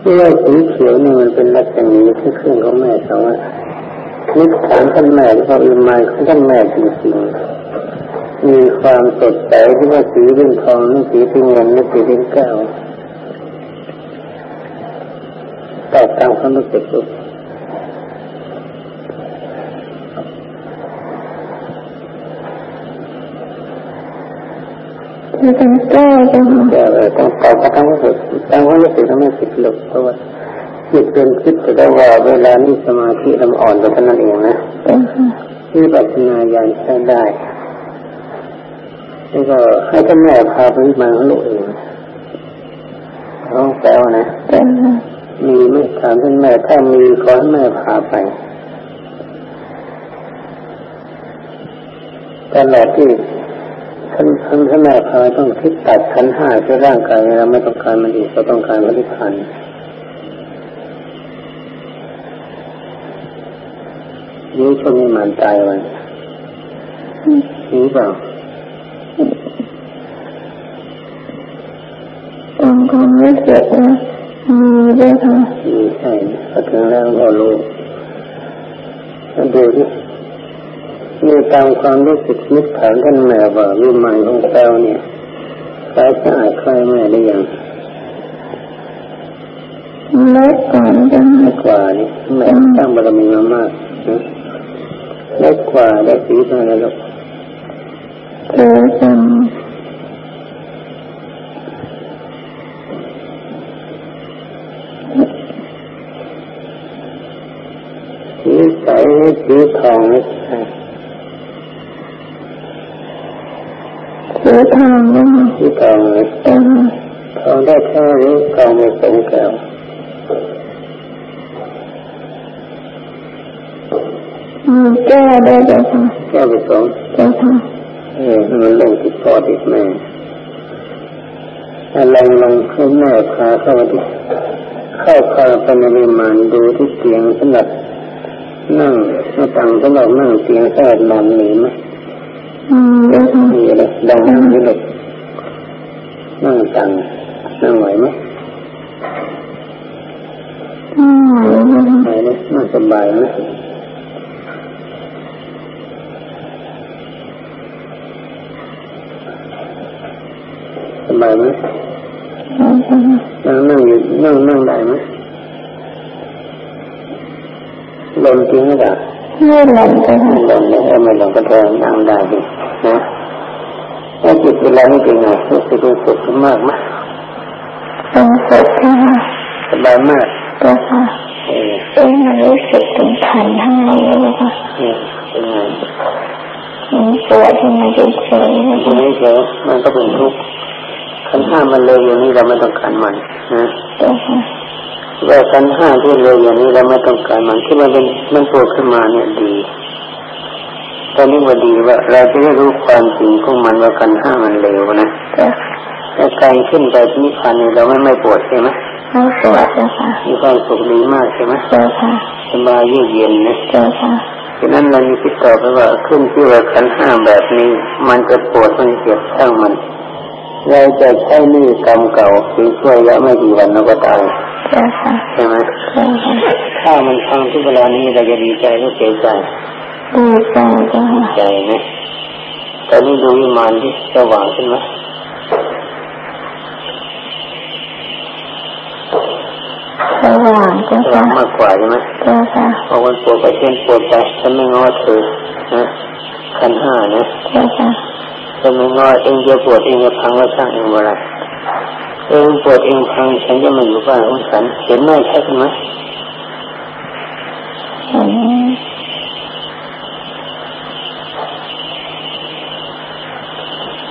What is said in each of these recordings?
ที่ว่าสีเขียวนี่มันเป็นลักษณะที่เครื่องของแม่เขาอะนึกถามท่านแม่เขาอิมายของท่านแม่จริงๆ มีความสดใสที่ว่าสีเป็นทองนี่สีเป็นเงินนี่สีเป็นแก้วแต่ตามความรู้สึก ลูกคือเป็นแก้วจ้ะค่ะแก้วเลยต้องตอบกระทั่งรู้สึกตามความรู้สึกทำให้จิตหลุดเพราะว่าจิตเป็นคิดแต่ได้ว่าเวลานี้สมาธิลำอ่อนไปเท่านั้นเองนะจ้ะค่ะที่ปัจนาญาณใช้ได้แล้วก็ให้ท่านแม่พาไปมาลูกเองน้องแซวนะจ้ะค่ะมีไม่ถามท่านแม่ถ้ามีขอให้แม่พาไปตลอดที่ ท่านท่านท่านแม่พาต้องคิดตัดขันธ์ห้าที่ร่างกายเราไม่ต้องการมันอีกเราต้องการมันที่พันธ์นี่ช่วงนี้มันตายวันนี่เปล่าตามความรู้สึกนะมีด้วยค่ะมีใช่พอถึงแล้วก็รู้แล้วดูที่ นี่ตามความรู้สึกนึกถามท่านแม่ว่าวิมานของเราเนี่ยใครสะอาดใครแม่ได้ยังเล็กกว่าจ้ะเล็กกว่านี่แม่สร้างบารมีมามากนะเล็กกว่าได้สีเท่าไหร่ลูกเธอจังสีใสสีทองนี่ ใช่เสือทางจ้ะค่ะสีทองเลยจ้ะค่ะทองได้แค่หรือทองไม่สงแก้วมีแก้วด้วยจ้ะค่ะแก้วไปสองจ้ะค่ะเออมันลงติดพ่อติดแม่ถ้าลองลองให้แม่พาเข้ามาที่เข้าพาไปในวิมานดูที่เตียงสำหรับนั่งหน้าต่างสำหรับนั่งเตียงแค่นอนมีไหม มีด้วยค่ะมีอะไรดังนั่งนี่หลบนั่งตังนั่งไหวไหมอืมจ้ะค่ะไหวไหมนั่งสบายไหมสบายไหมจ้ะค่ะนั่งนั่งอยู่นั่งนั่งได้ไหมลมจริงหรือเปล่าไม่หลับจ้ะค่ะไม่ลมเนี่ยเออไม่ลมก็เดินนั่งได้ดิ นะแล้วจิตเวลานี้เป็นไงรู้สึกรู้สึกมากไหมเป็นสุขค่ะสบายมากจ้ะค่ะเออเอ้ยมันรู้สึกถึงขันห้าเลยค่ะเนี่ยเป็นไงมันปวดที่มันเฉยๆนะทีนี้เฉยมันก็เป็นทุกข์ขันธ์ห้ามันเลยอย่างนี้เราไม่ต้องการมันนะจ้ะค่ะว่าขันธ์ห้าที่เลยอย่างนี้เราไม่ต้องการมันที่มันเป็นมันโผล่ขึ้นมาเนี่ยดี ตอนนี้ว่าดีว่าเราจะได้รู้ความจริงของมันว่าขันธ์ห้ามันเลวนะจ้ะแล้วการขึ้นไปที่นิพพานนี่เราไม่ไม่ปวดใช่ไหมไม่ปวดจ้ะค่ะมีความสุขดีมากใช่ไหมจ้ะค่ะสบายเยือกเย็นนะจ้ะค่ะฉะนั้นเรามีคิดต่อไปว่าขึ้นที่ว่าขันธ์ห้าแบบนี้ มันจะปวดมันจะเจ็บช่างมันเราจะใช้หนี้กรรมเก่าถึงช่วยยะไม่กี่วันเราก็ตายจ้ะค่ะใช่ไหมจ้ะค่ะถ้ามันฟังที่เวลานี้เราจะดีใจหรือเสียใจ ดีใจจ้ะค่ะใจนะตอนนี้ดูวิมานที่สว่างขึ้นไหมสว่างจ้ะสว่าค่ะงมากกว่าใช่ไหมจ้ะค่ะพอวันปวดไปเช่นปวดไปฉันไม่ง้อเธอนะขันห้านะจ้ะค่ะฉันไม่ง้อเองจะปวดเองจะพังก็ช่างเองเวลาเองปวดเองพังฉันจะมาอยู่บ้านของฉันเห็นไหมใช่ไหมเห็น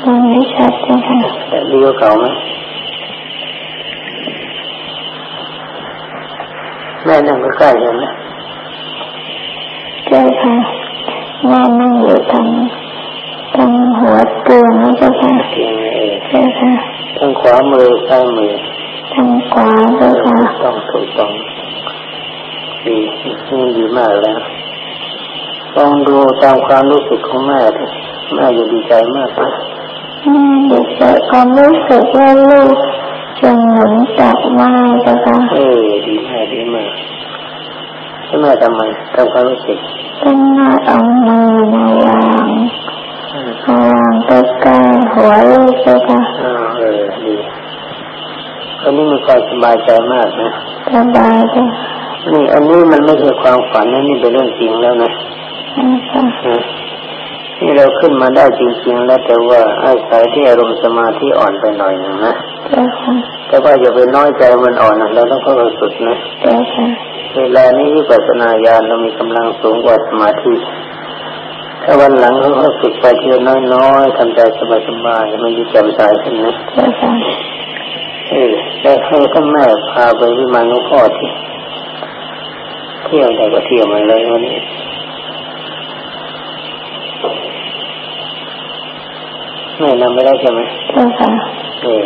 มันไม่ชัดจ้ะค่ะแต่ดีกว่าเก่าไหมแม่นั่งใกล้ๆเห็นไหมจ้ะค่ะแม่นั่งอยู่ทางทางหัวเตียงนะจ้ะค่ะเตียงเองจ้ะค่ะทางขวามือซ้ายมือทางขวาจ้ะค่ะต้องถูกต้องดีนี่ดีมากแล้วลองดูตามความรู้สึกของแม่ดิแม่จะดีใจมากนะ แม่ดีใจความรู้สึกว่าลูกจงหนุนตักไม้เจ้าค่ะเออดีมากดีมากใช่ไหมทำไมทำความรู้สึกต้องมาเอามือมาวางวางใกล้ๆหัวลูกเจ้าค่ะเออดีอันนี้มีความสบายใจมากนะสบายจ้ะนี่อันนี้มันไม่ใช่ความฝันนะนี่เป็นเรื่องจริงแล้วนะ นี่เราขึ้นมาได้จริงๆแล้วแต่ว่าอาศัยที่อารมณ์สมาธิอ่อนไปหน่อยนึงนะแต่ว่าอย่าไปน้อยใจมันอ่อนนะเราต้องเข้าสุดนะเวลานี้วิปัสสนาญาณเรามีกำลังสูงกว่าสมาธิถ้าวันหลังเขาฝึกไปเทียน้อยๆทำใจสบายๆมันจะจำใจขึ้นนะเออแล้วให้ท่านแม่พาไปวิมานหลวงพ่อที่เที่ยวได้ก็เที่ยวมาเลยวันนี้ ไม่นำไม่ได้ใช่ไหมใช่ค่ะเออ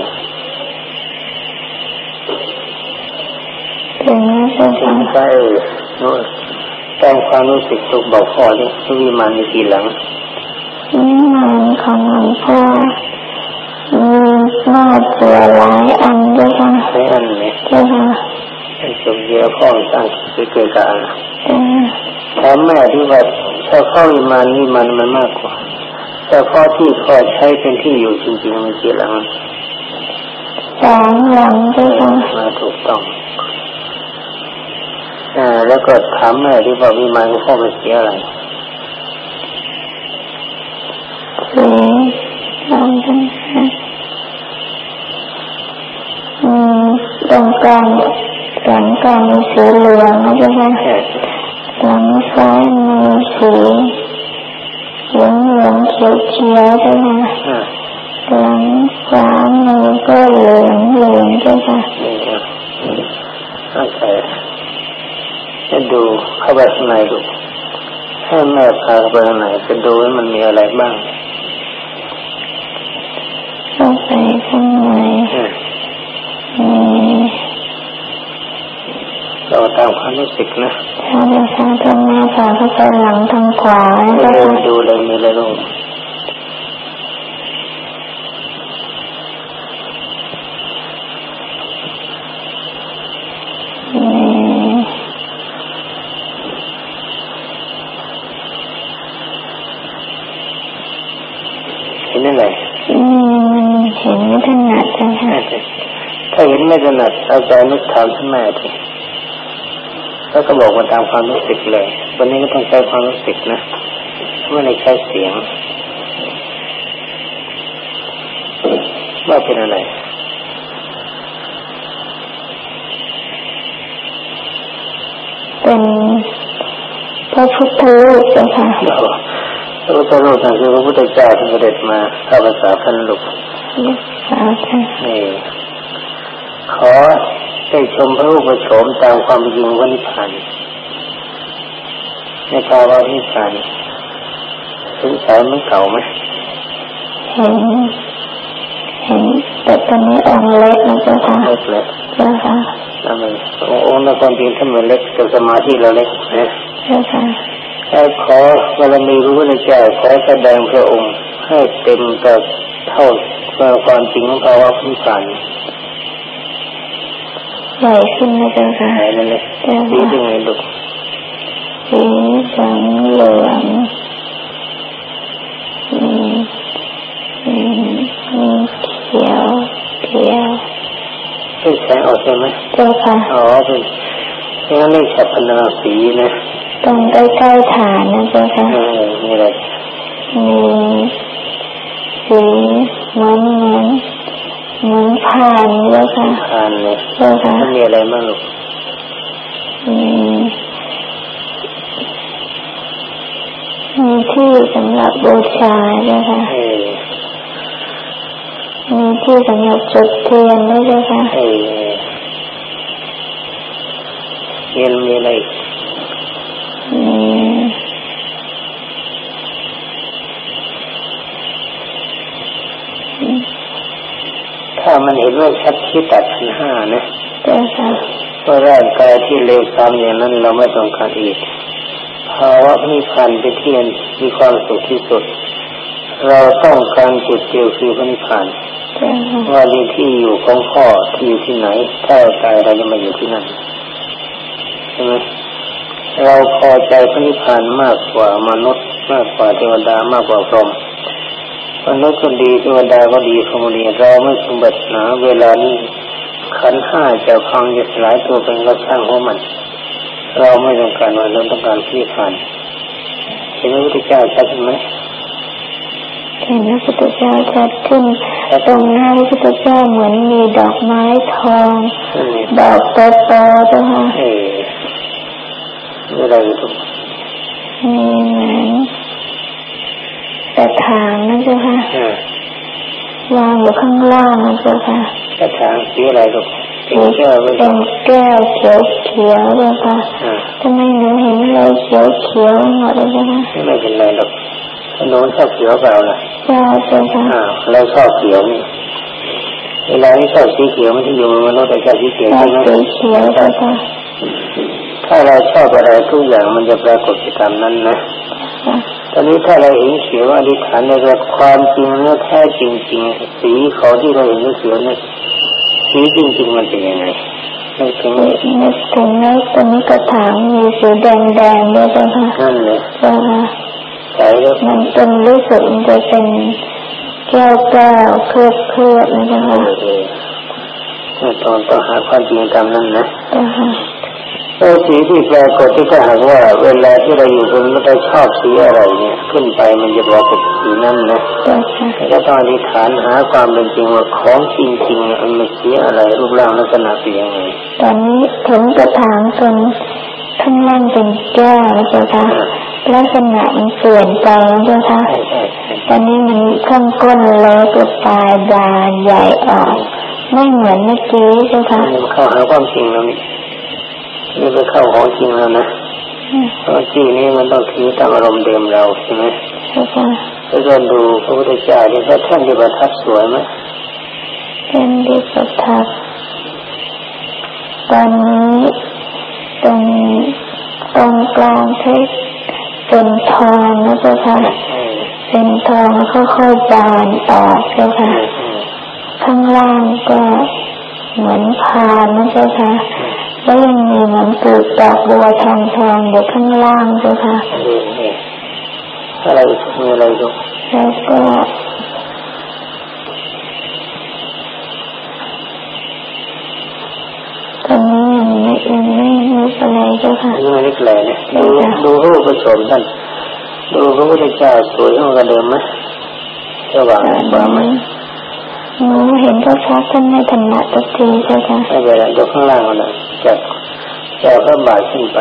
ถึงนี้ใช่ค่ะใช่โน้แต่งความรู้สึกตุกบอกพ่อนี่วิมานมีกี่หลังวิมานของหลวงพ่อมีหน้าเสือหลายอันด้วยค่ะหลายอันเลยใช่ค่ะสมเยอะพ่อสร้างเกิดการถามแม่ที่ว่าชาวเข้าวิมานวิมานมันมากกว่า แต่พ่อที่พ่อใช้เป็นที่อยู่จริงๆมันกี่หลังสองหลังด้วยค่ะมาถูกต้องอ่าแล้วก็ถามแม่ที่ว่าวิมานพ่อมันเสียอะไรสีลองกันอืมตรงกลางหลังกลางมีสีเหลืองนะจ๊ะหลังซ้ายมีสีเหลืองเหลืองเขียวเขียวใช่ไหมหลังขวามือก็เหลืองเหลืองใช่ไหมโอเคจะดูเข้าไปข้างในดูให้แม่พาไปข้างในจะดูว่ามันมีอะไรบ้างเข้าไปข้างในมีเราตามความรู้สึกนะ ใช่ใช่ทางหน้าขาเข้าไปหลังทางขวาก็ดูเลยมีอะไรลูกเห็นอะไรเห็นไม่ถนัดใช่ไหมถ้าเห็นไม่ถนัดเอาใจนึกถามท่านแม่ที แล้วก็บอกมาตามความรู้สึกเลย วันนี้ก็ต้องใช้ความรู้สึกนะไม่ได้ใช้เสียง ว่าเป็นอะไรเป็นพระพุทธรูปจ้ะค่ะพระพุทธรูปนั่นคือพระพุทธเจ้าที่เสด็จมาข้าพเจ้าท่านลูกนี่ขอ ได้ชมพระรูปโฉมตามความจริงวันิพานในภาวะนิพานสงสัยมันเก่าไหมเห็นเห็นแต่ตอนนี้องเล็กนะเจ้าค่ะเล็กเล็กเจ้าค่ะทำไมองค์ในความจริงท่านมันเล็กแต่สมาธิเราเล็กนะเจ้าค่ะขอบารมีรู้ในใจขอแสดงพระองค์ให้เต็มกับเท่าความจริงของภาวะนิพพาน ใหญ่ขึ้นนะเจ้าค่ะใหญ่เลยสีเป็นไงลูกสีเหลืองเหลืองมีมีมีเขียวเขียวเป็นแสงออกใช่ไหมเจ้าค่ะอ๋อเป็นงั้นนี่ฉับพนาสีนะตรงใกล้ๆฐานนะเจ้าค่ะเออมีอะไรมีสีเหมือน เหมือนเหมือนผ่านแล้วค่ะผ่านเลยใช่ค่ะมีอะไรบ้างลูกมีมีที่สำหรับบูชาด้วยค่ะมีที่สำหรับจุดเทียนด้วยค่ะเทียนมีอะไรถ้ มันเห็นว่าชัดที่ตัดขันห้านะว่าร่างกายที่เลวทรามอย่างนั้นเราไม่ต้องการอีกภาวะนิพพานเป็นที่มีความสุขที่สุด เราต้องการจุดเดียวคือพระนิพพานว่าดีที่อยู่ของพ่อที่อยู่ที่ไหน ถ้าตายเราจะมาอยู่ที่นั่นใช่ไหมเราพอใจพระนิพพานมากกว่ามนุษย์ มากกว่าเทวดามากกว่าพรหม มนุษย์ก็ดีเทวดาก็ดีพรหมดีเราไม่สมบัติหนาเวลานี้ขันห้าจะพังจะสลายตัวเป็นก็ช่างของมัน เราไม่ต้องการว่าเราต้องการพระนิพพานเห็นพระพุทธเจ้าชัดไหมเห็นพระพุทธเจ้าชัดขึ้นตรงหน้าพระพุทธเจ้าเหมือนมีดอกไม้ทองดอกโตโตจ้ะค่ะอะไรทุกมีเหมือน แต่ถางนั่นจ้ะค่ะวางอยู่ข้างล่างนั่นจ้ะค่ะแต่ถางสีอะไรลูกเป็นแก้วเป็นแก้วเขียวเขียวเลยค่ะทำไมหนูเห็นอะไรเขียวเขียวหมดเลยจ้ะค่ะไม่เป็นไรหรอกหนูชอบเขียวเปล่าล่ะใช่ใช่ค่ะเราชอบเขียวนี่เวลาที่ชอบสีเขียวมันจะอยู่มนุษย์แต่ชอบสีเขียวใช่ไหมสีเขียวค่ะถ้าเราชอบอะไรทุกอย่างมันจะปรากฏกิจกรรมนั้นนะ ตอนนี้ถ้าเราเห็นเขียวอธิษฐานในความจริงเนื้อแท้จริงๆสีของที่เราเห็นเขียวเนี่ยสีจริงๆมันเป็นยังไงนึกถึงนึกถึงแล้วตอนนี้กระถางมีสีแดงๆด้วยจ้ะค่ะนั่นเลยใช่ค่ะใช่แล้วมันเป็นรู้สึกมันจะเป็นแก้วแก้วเคลือบเคลือบนะจ๊ะตอนต้องหาความจริงตามนั้นนะ จ้ะเออสีที่ปรากฏที่ถ้าหากว่า เวลาที่เราอยู่บนเราชอบสีอะไรเนี่ย ขึ้นไปมันจะปรากฏสีนั้นนะแล้ต้องอธิษฐานหาความเป็นจริงว่าของจริงๆมันสีอะไรรูปร่างลักษณะเป็นยังไงตอนนี้ถึงกระถางจนข้างล่างเป็นแก้วเจ้าค่ะลักษณะมันเปลี่ยนไปเจ้าค่ะตอนนี้มันข้างก้นเล็กปลายบานใหญ่ออก ไม่เหมือนเมื่อกี้เจ้าค่ะเข้าหาความจริงแล้วนี่ นี่ไปเข้าของจริงแล้วนะเพราะที่นี้มันต้องถือตามอารมณ์เดิมเราใช่ไหมใช่ค่ะแล้วก็ดูพระพุทธเจ้าที่พระท่านที่ประทับสวยไหมท่านที่ประทับตอนนี้ตรงตรงกลางใช้เป็นทองนะเจ้าค่ะเป็นทองค่อยๆบานออกเจ้าค่ะข้างล่างก็เหมือนพานนะเจ้าค่ะ แล้วยังมีเหมือนปูกดอกบัวทองทองอยู่ข้างล่างเจ้าค่ะอะไรมีอะไรดูแล้วก็ตอนนี้ยังไม่ยังไม่นึกอะไรเจ้าค่ะยังไม่นึกอะไรเนี่ยดูดูรูปผสมท่านดูพระพุทธเจ้าสวยกว่าเดิมไหมสว่างกว่าไหมหนูเห็นก็ชัดท่านไม่ถนัดตัทีเจ้าค่ะไม่เป็นไรยกข้างล่างนะ จากจากพระบาทขึ้นไป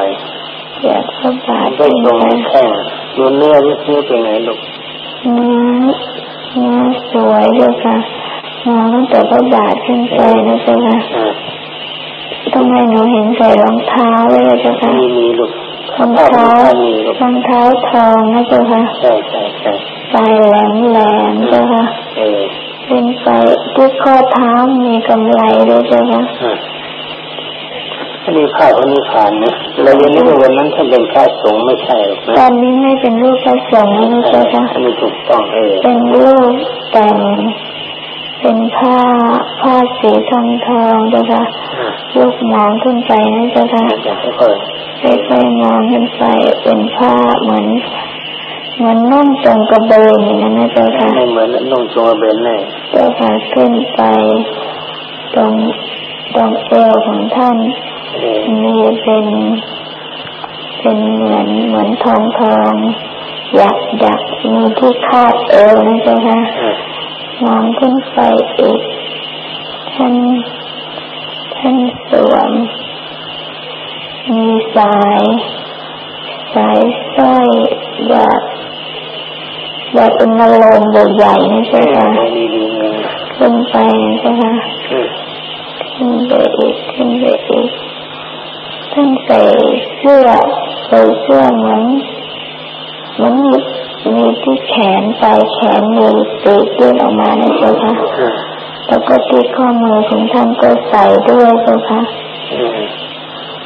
จากพระบาทขึ้นไปแข้งดูเนื้อที่เนื้อเป็นไงลูกเนื้อเนื้อสวยเจ้าค่ะมองตั้งแต่พระบาทขึ้นไปนะเจ้าค่ะทำไมหนูเห็นใส่รองเท้าเลยเจ้าค่ะมีมีลูกรองเท้ารองเท้าทองนะเจ้าค่ะใช่ใช่ใช่ปลายแหลมแหลมเจ้าค่ะเป็นไฟที่ข้อเท้ามีกำไรด้วยเจ้าค่ะ อันนี้ภาพอันนี้ผ่านนะเราเรียนรู้วันนั้นท่านเป็นพระสงฆ์ไม่ใช่หรอกนะตอนนี้ไม่เป็นรูปพระสงฆ์นะเจ้าค่ะอันนี้ถูกต้องเออเป็นรูปแต่งเป็นผ้าผ้าสีทองทองเจ้าค่ะลูกมองขึ้นไปนะเจ้าค่ะค่อยๆมองขึ้นไปเป็นผ้าเหมือนเหมือนนุ่งจงกระเบนอย่างนั้นนะเจ้าค่ะไม่เหมือนนุ่งจงกระเบนเลยเจ้าค่ะขึ้นไปตรงตรงเอวของท่าน มีเป็นเป็นเหมือนเหมือนทองทองหยักหยักมีที่คาดเอวนะเจ้าค่ะมองขึ้นไปอีกท่านท่านสวมมีสายสายสร้อยแบบแบบเป็นนโลมใหญ่ๆนะใช่ไหมขึ้นไปใช่ไหมขึ้นไปอีกขึ้นไปอีก ท่านใส่เสื้อใส่เสื้อเหมือนเหมือนมีที่แขนปลายแขนมีปีกยื่นออกมานะเจ้าค่ะแล้วก็ที่ข้อมือของท่านก็ใส่ด้วยเจ้าค่ะ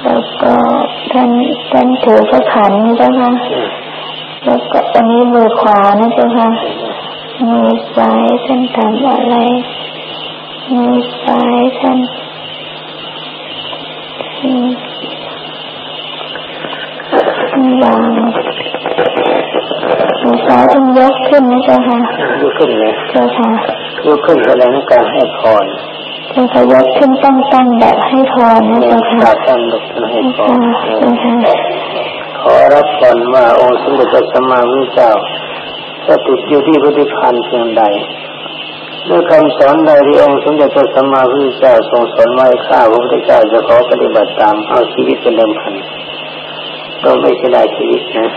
แล้วก็ท่านท่านถือพระขันเจ้าค่ะแล้วก็อันนี้มือขวานะเจ้าค่ะมือซ้ายท่านทำอะไรมือซ้ายท่าน วางมือซ้ายต้องยกขึ้นนะเจ้าค่ะยกขึ้นเลยเจ้าค่ะยกขึ้นแสดงว่าการให้พรเจ้าค่ะยกขึ้นต้องตั้งแบบให้พรนะเจ้าค่ะกราบท่านลูกท่านให้พรเจ้าค่ะขอรับพรว่าองค์สมเด็จพระสัมมาสัมพุทธเจ้าสถิตอยู่ที่ปฏิพันธ์เพียงใดด้วยคำสอนใดที่องค์สมเด็จพระสัมมาสัมพุทธเจ้าทรงสอนไว้ข้าพระพุทธเจ้าจะขอปฏิบัติตามเอาชีวิตเป็นเดิมพัน ก็ไม่ใช่ได้ชีวิตนะ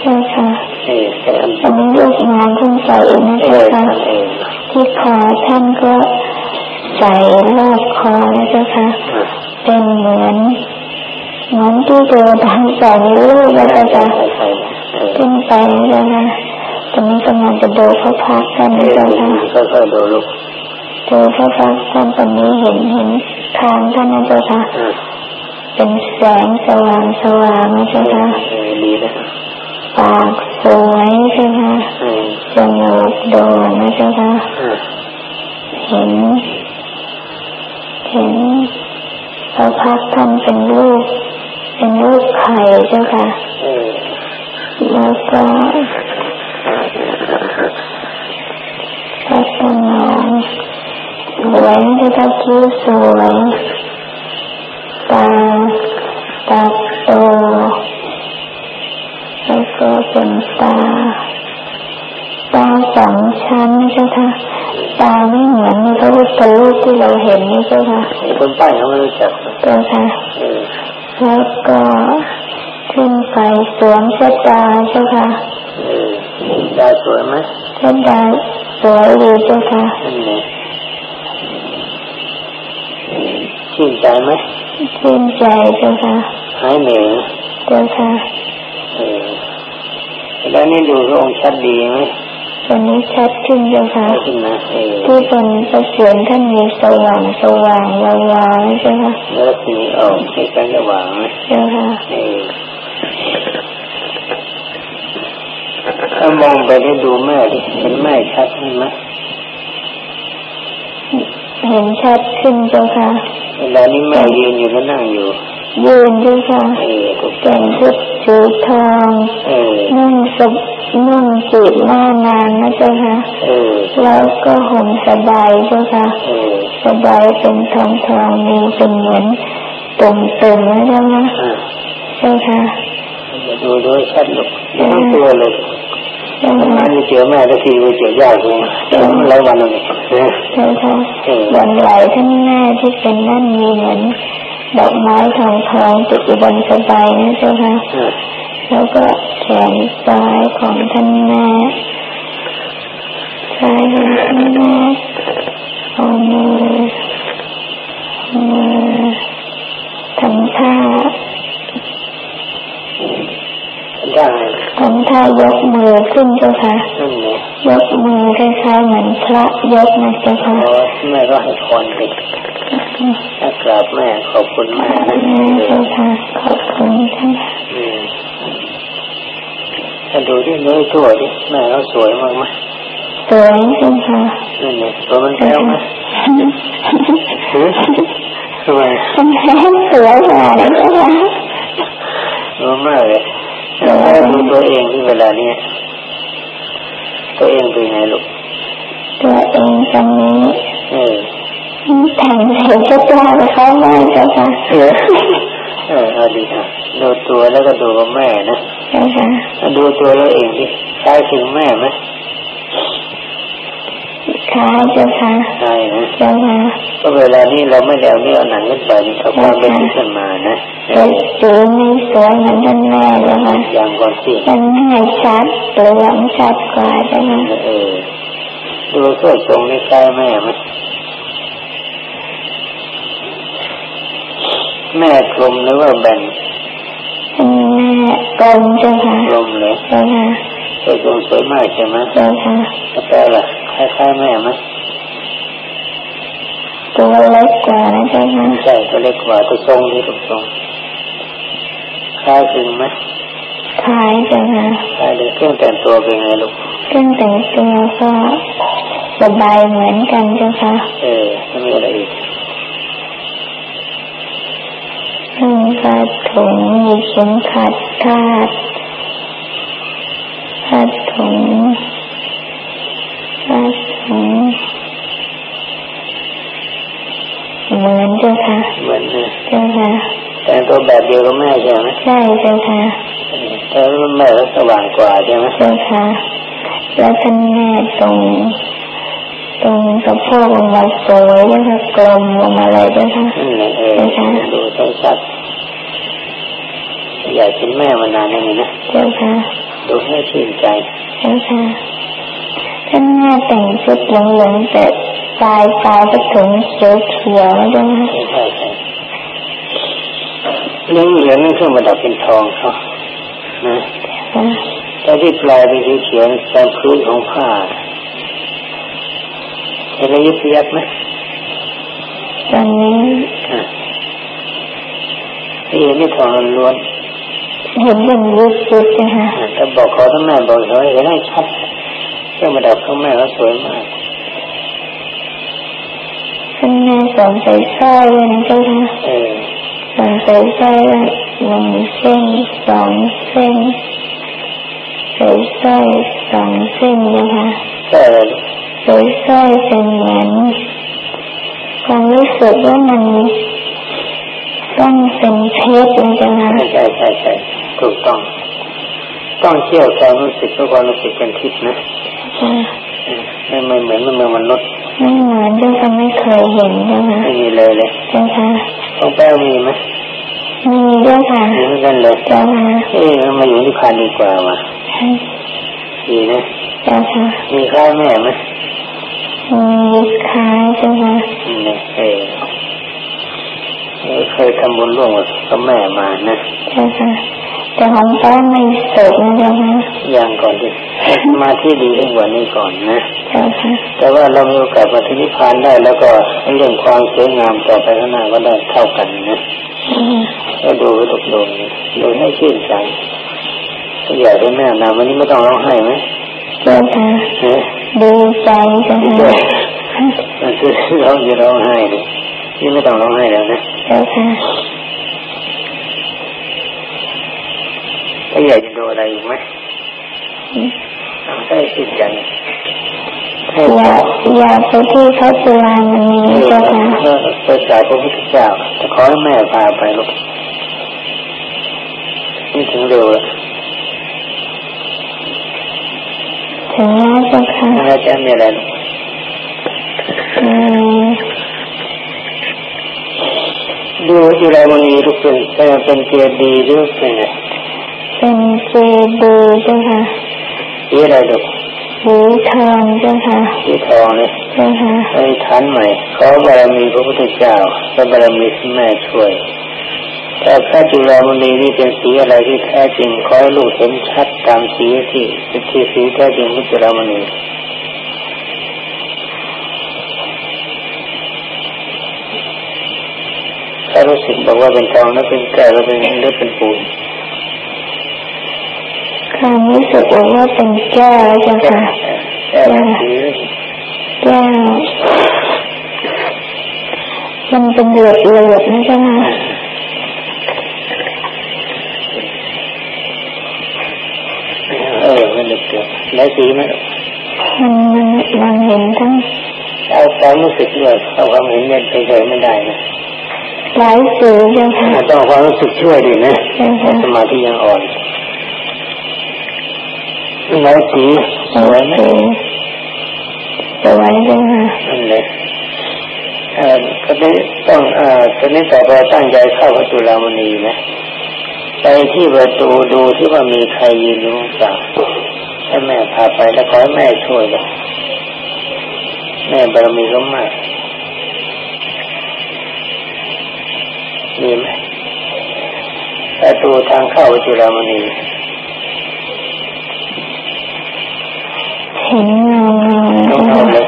เจ้าค่ะเออแต่อันอันนี้ลูกงานเพิ่งใส่เองนะเอเจ้าอค่ะท่านเองที่คอท่านก็ใส่รอบคอนะเจ้าค่ะเป็นเหมือนเหมือนที่เดียวทำใส่ในรูปนะเจ้าค่ะใช่ใช่เออขึ้นไปนะเจ้าค่ะตอนนี้กำลังจะดูพระพักตร์กันเอนะอเจ้าค่ะค่อยๆดูลูกดูพระพักตร์ท่านตอนนี้เห็นเห็นทางท่านนะเจ้าค่ะ เออเป็นแสงสว่างสว่างนะเจ้าค่ะเออดีนะปากสวยเจ้าค่ะเออจมูกโด่งนะเจ้าค่ะเออเห็นเห็นพระพักตร์ท่านเป็นรูปเป็นรูปไข่เจ้าค่ะเออแล้วก็พัฒนาสวยนะเจ้าคิ้วสวยตาตาโตแล้วก็เป็นตา ตาสองชั้นนะเจ้าค่ะ ตาไม่เหมือนในพระพุทธรูปที่เราเห็นนี่เจ้าค่ะไอ้คนป้ายเขาไม่รู้จักเจ้าค่ะเออแล้วก็ขึ้นไปสวมชะดาเจ้าค่ะเออได้สวยไหมชะดาสวยดีเจ้าค่ะนั่นไงชื่นใจไหมชื่นใจเจ้าค่ะ หายเหนื่อยไหมเจ้าค่ะเออแล้วนี่ดูพระองค์ชัดดีไหมวันนี้ชัดขึ้นเจ้าค่ะชัดขึ้นนะเออที่บนพระเศียรท่านมีสว่างสว่างวาวาวๆนะเจ้าค่ะแล้วทีนี้ออกให้แสงสว่างไหมเจ้าค่ะเออถ้ามองไปได้ดูแม่ดิเห็นแม่ชัดไหมเห็นชัดขึ้นเจ้าค่ะเวลานี้แม่ยืนอยู่แล้วนั่งอยู่ ยืนเจ้าค่ะเออถูกต้แต่องงชุดสีทองเออนุ่งสบนุ่งจีบหน้านางนะเจ้าค่ะเออแล้วก็ห่มสบายเจ้าค่ะเออสบายเป็นทองทองมีเป็นเหมือนตุ่มเต็มนะเจ้าค่ะอะเจ้าค่ะมาดูด้วยชัดลูกทั้งตัวเลยเจ้าค่ะอันนี้เจอแม่ตะทีไปเจอยากเลยหลายวันเลยเออเจ้าค่ะเออวันไหลท่านแม่ที่เป็นนั่นมีเหมือน ดอกไม้ทองทองติดอยู่บนสบายนะเจ้าค่ะเออแล้วก็แขนซ้ายของท่านแม่ซ้ายของท่านแม่เอามือมือทำท่าได้ทำท่ายกมือขึ้นเจ้าค่ะนั่นไงยกมือคล้ายๆเหมือนพระยกนะเจ้าพค่ะอแม่ก็ให้พรไปถ้า กราบแม่ขอบคุณแม่นะแม่เจ้าค่ะขอบคุณท่านอืมถ้าดูที่เนื้อทั่วดิแม่เขาสวยมากไหมสวยเจ้าค่ะนั่นไงตัวมันแก้วไหมหือทำไมท่านแม่สวยขนาดนี้เจ้าค่ะรู้มากเลยแล้วแม่ดูตัวเองที่เวลาเนี้ยตัวเองเป็นไงลูกตัวเองตอนนี้เออ แต่งใส่ชุดลายเขาไว้เจ้าค่ะเออเออเอาดีค่ะดูตัวแล้วก็ดูกับแม่นะเจ้าค่ะดูตัวเราเองดิคล้ายถึงแม่ไหมคล้ายเจ้าค่ะใช่นะเจ้าค่ะก็เวลานี้เราไม่ได้เอาเนื้อเอาหนังขึ้นไปนี่เอาความเป็นที่ขึ้นมานะเอแต่อสีไม่สวยเหมือนท่านแม่เลยค่ะอย่างก่อนสิท่านแม่ชัดเหลืองชัดกว่าเจ้าค่ะเออดูเสื้อทรงนี่คล้ายแม่ไหม แม่กลมหรือว่าแบนท่านแม่กลมเจ้าค่ะกลมเลยเจ้าค่ะเสื้อทรงสวยมากใช่ไหมเจ้าค่ะแล้วแปลล่ะคล้ายๆแม่ไหมตัวเล็กกว่านะเจ้าค่ะใช่ก็เล็กกว่าตัวทรงนี่ถูกทรงคล้ายถึงไหมคล้ายเจ้าค่ะคล้ายเลยเครื่องแต่งตัวเป็นไงลูกเครื่องแต่งตัวก็สสบายเหมือนกันเจ้าค่ะ เออไม่มีอะไรอีก นุ่งผ้าถุงมีเข็มขัดคาดผ้าถุงผ้าถุงเหมือนเจ้าค่ะเหมือนเจ้าค่ะแต่ตัวแบบเดียวกับแม่ใช่ไหมใช่เจ้าค่ะแต่แม่ก็สว่างกว่าใช่ไหมเจ้าค่ะแล้วท่านแม่ตรง ตรงสะโพกออกมาสวยนะคะกลมออกมาเลยนะคะเออดูชัดอยากกินแม่มานานแล้วนี่นะเจ้าค่ะดูให้ชื่นใจเจ้าค่ะท่านแม่แต่งชุดเหลืองๆแต่ปลายปลายก็ถึงเขียวเขียวใช่ไหมใช่ใช่เหลืองเหลืองนี่เครื่องประดับเป็นทองเขานะแต่ที่ปลายเป็นสีเขียวตามพื้นของผ้า เห็นระยิบยับไหมตอนนี้ที่เห็นนี่ทองล้วนเห็นเป็นยิบยิบนะคะแต่บอกเขาทั้งแม่บอกเขาเห็นให้ชัดเรื่องประดับของแม่เขาสวยมากท่านแม่สอนใส่สร้อยเลยนะเจ้าค่ะสอนใส่สร้อยหนึ่งเส้นสองเส้นใส่สร้อยสองเส้นนะคะใช่ ร้อยเป็นเหมือนความรู้สึกว่ามันต้องเป็นเพชรนะจ๊ะนะใช่ใช่ใช่ถูกต้อง ต้องเชี่ยวความรู้สึกเพความรู้สึกเป็นทิพย์นะไม่ไม่เหมือนมันเหมือนมนุษย์ไม่เหมือนเจ้าค่ะไม่เคยเห็นเจ้าค่ะไม่มีเลยเลยเจ้าค่ะของแป้วมีไหมมีเจ้าค่ะมีเหมือนกันเลยเจ้าค่ะเอ๊ะมาอยู่ที่พานดีกว่าว่ะดีนะเจ้าค่ะมีคล้ายแม่ไหม มีคล้ายเจ้าค่ะนี่เออเคยทำบุญร่วมกับแม่มานะใช่ค่ะแต่ของป้าไม่เสร็จนะจ๊ะคะอย่างก่อนดิมาที่ดีให้กว่านี้ก่อนนะใช่ค่ะแต่ว่าเรามีโอกาสมาที่นิพพานได้แล้วก็เรื่องความสวยงามต่อไปข้างหน้าก็ได้เท่ากันนะก็ดูไปตกลงดูให้ชื่นใจก็อยากได้แม่นาวันนี้ไม่ต้องร้องไห้ไหม เจ้าค่ะดีใจจ้ะค่ะมันคือร้องจะร้องไห้เลยนี่ไม่ต้องร้องไห้แล้วนะเจ้าค่ะถ้าอยากจะดูอะไรอีกไหมทำให้ติดใจอยากอยากไปที่พระจุลามณีเจ้าค่ะไปสายพระพุทธเจ้าจะขอให้แม่พาไปลูกนี่ถึงเร็วแล้วถึง แล้วเจ้าค่ะแล้วจะมีอะไรดูจุฬามณีทุกเป็นเป็นเจดีย์หรือเป็นไงเป็นเจดีย์เจ้าค่ะสีอะไรดูสีทองเจ้าค่ะสีทองเลยเจ้าค่ะไอ้ฐานใหม่ขอบารมีพระพุทธเจ้าและบารมีที่แม่ช่วย แต่พระจุฬามณีนี่เป็นสีอะไรที่แท้จริงขอให้ลูกเห็นชัดตามสีที่ที่สีแท้จริงพระจุฬามณีถ้า รู้สึกบอกว่าเป็นทองแล้วเป็นแก้วแล้วเป็นเลือดเป็นปูนความรู้สึกว่าเป็นแก้วจ้ะค่ะแก้วแก้วมันเป็นเหลือดเหลือดนะจ๊ะค่ะเออมันเหลือดแล้วสีไหมมันมันมันเห็นทั้งเอาความรู้สึกด้วยเอาความเห็นเนี่ยเฉยๆไม่ได้นะ หลายสีจ้ะค่ะต้องความรู้สึกช่วยดีนะสมาธิยังอ่อนหลายสีสวยไหมสวยจังค่ะนั่นเลยเอ่อก็ได้ต้องเอ่อตอนนี้ต่อไปตั้งใจเข้าประตูรามณีนะไปที่ประตูดูที่ว่ามีใครยืนอยู่หรือเปล่าให้แม่พาไปแล้วขอให้แม่ช่วยเลยแม่บารมีก็มาก มีไหมประตูทางเข้าจุฬามณี เห็นเงาน้องเอาเลย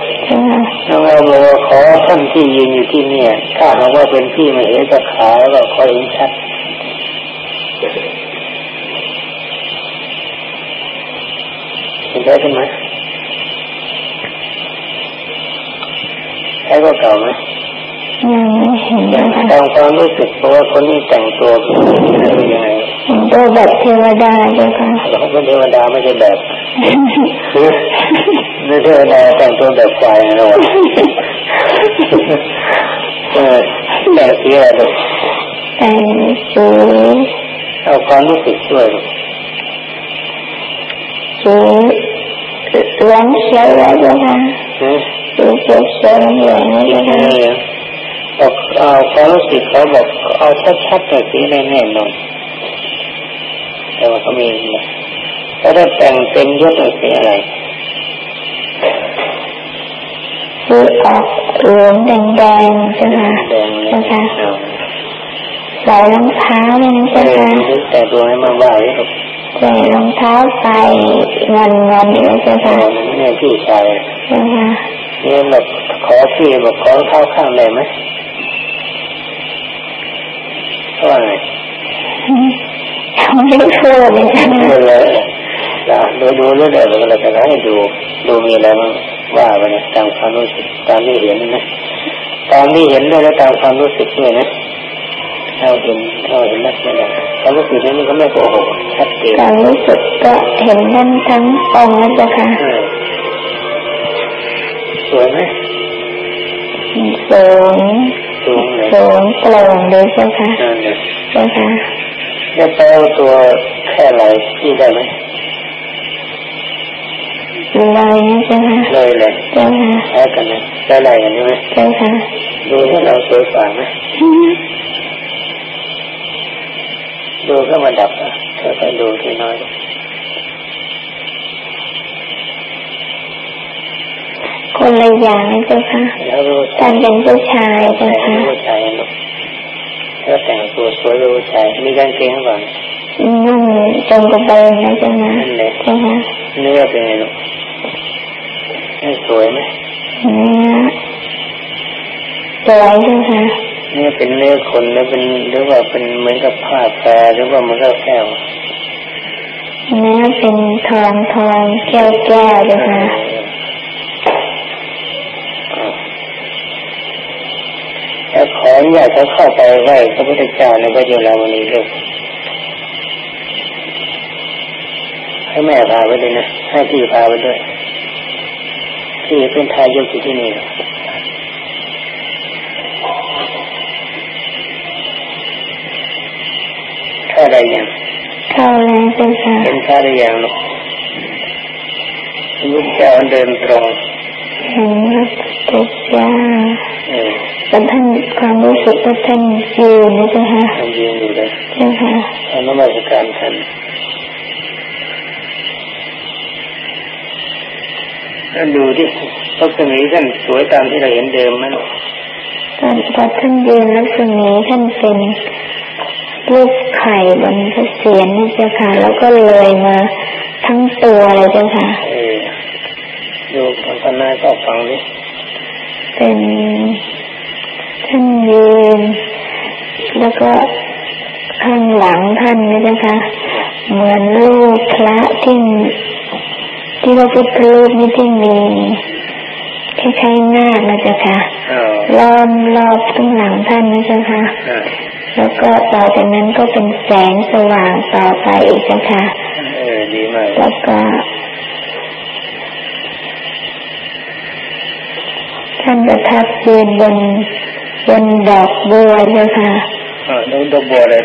น้องเอาบอกว่าขอท่านที่ยืนอยู่ที่เนี่ย ถ้าหากว่าเป็นพี่มาเห็นจะขาแล้วก็ขอเห็นชัดเห็นได้ใช่ไหมใช้ก็เก่าไหม ยังไม่เห็นเลยค่ะตามความรู้สึกเพราะว่าคนนี้แต่งตัวเป็นยังไงเห็นตัวแบบเทวดาเจ้าค่ะเขาเป็นเทวดาไม่ใช่แบบไม่เทวดาแต่งตัวแบบควายนะวะเออแต่งสีอะไรลูกแต่งสีเอาความรู้สึกช่วยสีเหลืองเขียวแล้วเจ้าค่ะอืมสีเขียวเขียวเหลืองแล้วสีเจ้าอะไรค่ะอะ บอกเอาความรู้สึกเขาบอกเอาชัดๆแต่สีแน่ๆหน่อยแต่ว่าเขามีแล้วถ้าแต่งเต็มยศเป็นสีอะไรสีออกเหลืองแดงแดงๆเจ้าค่ะแดงเลยเจ้าค่ะเอาใส่รองเท้าเลยนะเอเจ้าอค่ะแต่ตัวให้มาว่าไว้ลูกใส่รองเท้าใส่เงินเงินเลยเจ้าอ๋อค่ะนี่พี่ชายเจ้าค่ะเนี่ยแบบขอพี่บอกขอเท้าข้างได้ไหม ว่าไงไม่พูดเลยไม่เลยนะดูดูเรื่อยๆเราก็จะให้ดูดูมีอะไรบ้างว่าไปนะตามความรู้สึกตามที่เห็นนะตามที่เห็นด้วยแล้วตามความรู้สึกด้วยนะเราเห็นเราเห็นลักษณะความรู้สึกนี้มันก็ไม่โกหกชัดเจนความรู้สึกก็เห็นท่นทั้งองค์นะเจ้าค่ะสวยไหมสูง สูงเลยสูงโปร่งเลยเจ้าค่ะนั่นเลยเจ้าค่ะจะแปลตัวแค่ไหนที่ได้ไหมเลยนะเจ้าค่ะเลยเลยเจ้าค่ะแค่กันนะได้ไรกันใช่ไหมเจ้าค่ะดูที่เราสวยกว่าไหมดูก็มาดับอะค่อยๆดูทีน้อย คนละอย่างนะเจ้าค่ะแล้วรู้การเป็นผู้ชายแต่เจ้างค่ะผู้ชายลูกแล้วแต่งตัวสวยเป็นผู้ชายมีกางเกงก่อนนุ่งจงกระเบนนะเจ้าค่ะนั่นเลยเจ้าค่ะเนื้อเป็นไงลูกเนื้อสวยไหมเนื้อสวยเจ้าค่ะเนื้อเป็นเนื้อคนหรือเป็นหรือว่าเป็นเหมือนกับผ้าแพรหรือว่ามันก็แก้วเนื้อเป็นทองทองแก้วแก้วเจ้าค่ะ แล้วข ออนุญาตเขาเข้าไปไหว้พระพุทธเจ้าในพระจุลามณีเลยให้แม่พาไปด้วยนะให้พี่พาไปด้วยพี่เป็นทายกอยู่ที่นี่เข้าได้ยังเข้าแล้วเจ้าค่ะเป็นพระได้ยังลูกพระพุทธเจ้าเดินตรงเห็นว่าพุทธเจ้าเออ แต่ท่านความรู้สึกว่าท่านยืนนะเจ้าค่ะทำยืนอยู่เลยเจ้าค่ะอนุมาสการท่านแล้วดูที่ลักษณะท่านสวยตามที่เราเห็นเดิมไหมลูกตอนพอท่านยืนลักษณะท่านเป็นรูปไข่บนพระเศียรนะเจ้าค่ะ แล้วก็เลยมาทั้งตัวเลยเจ้าค่ะเออดูพันธนาก็ฟังดิเป็น ท่านยืน แล้วก็ข้างหลังท่านนี่นะคะ เหมือนรูปพระที่ที่พระพุทธรูปนี่ที่มีคล้ายๆนาคนะเจ้าค่ะอ้าวล้อมรอบข้างหลังท่านนะเจ้าค่ะอ่าแล้วก็ต่อจากนั้นก็เป็นแสงสว่างต่อไปอีกเจ้าค่ะเออดีมากแล้วก็ ท่านประทับยืนบน บนดอกบัวเจ้าค่ะอ่าดูดอกบัวเลย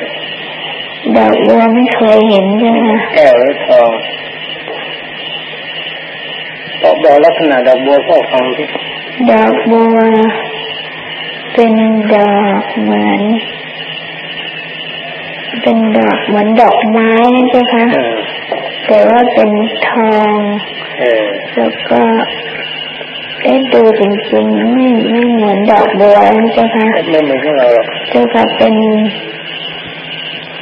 ดอกบัวไม่เคยเห็นเจ้าค่ะแก้วหรือทองดอกบัวลักษณะดอกบัวพ่อฟังที่ดอกบัว เป็นดอกเหมือน เป็นดอกเหมือนดอกไม้นั่นเจ้าค่ะเออแต่ว่าเป็นทองเออแล้วก็ ได้ดูจริงๆไม่ไม่เหมือนดอกบัวนะเจ้าค่ะไม่เหมือนของเราหรอกเจ้าค่ะเป็น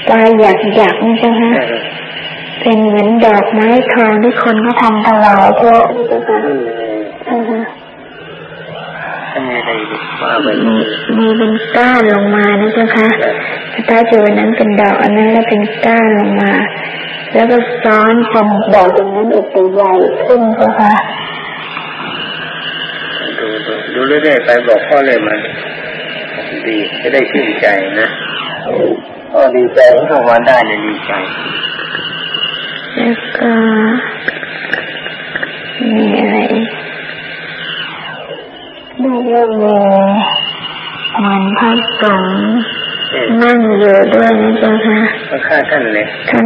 ปลายหยักหยักๆนะเจ้าค่ะเออเป็นเหมือนดอกไม้ทองที่คนก็ทำถวายเจ้าเจ้าค่ะอืมเจ้าค่ะทำยังไงดีมาไปมีมีเป็นก้านลงมานะเจ้าค่ะถ้าจุดนั้นเป็นดอกอันนั้นแล้วเป็นก้านลงมา แล้วก็ซ้อนเป็นดอกตรงนั้นอีกตัวใหญ่ขึ้นเจ้าค่ะ ดูดูดูเรื่อยๆไปบอกพ่อเลยมัน ดีจะได้ชื่นใจนะพ่อดีใจที่เข้ามาได้เนี่ยดีใจแล้วก็มีอะไรได้เรื่องมีเหมือนพระสงฆ์เออนั่งอยู่ด้วยนะเจ้าค่ะข้างๆท่านเลยท่าน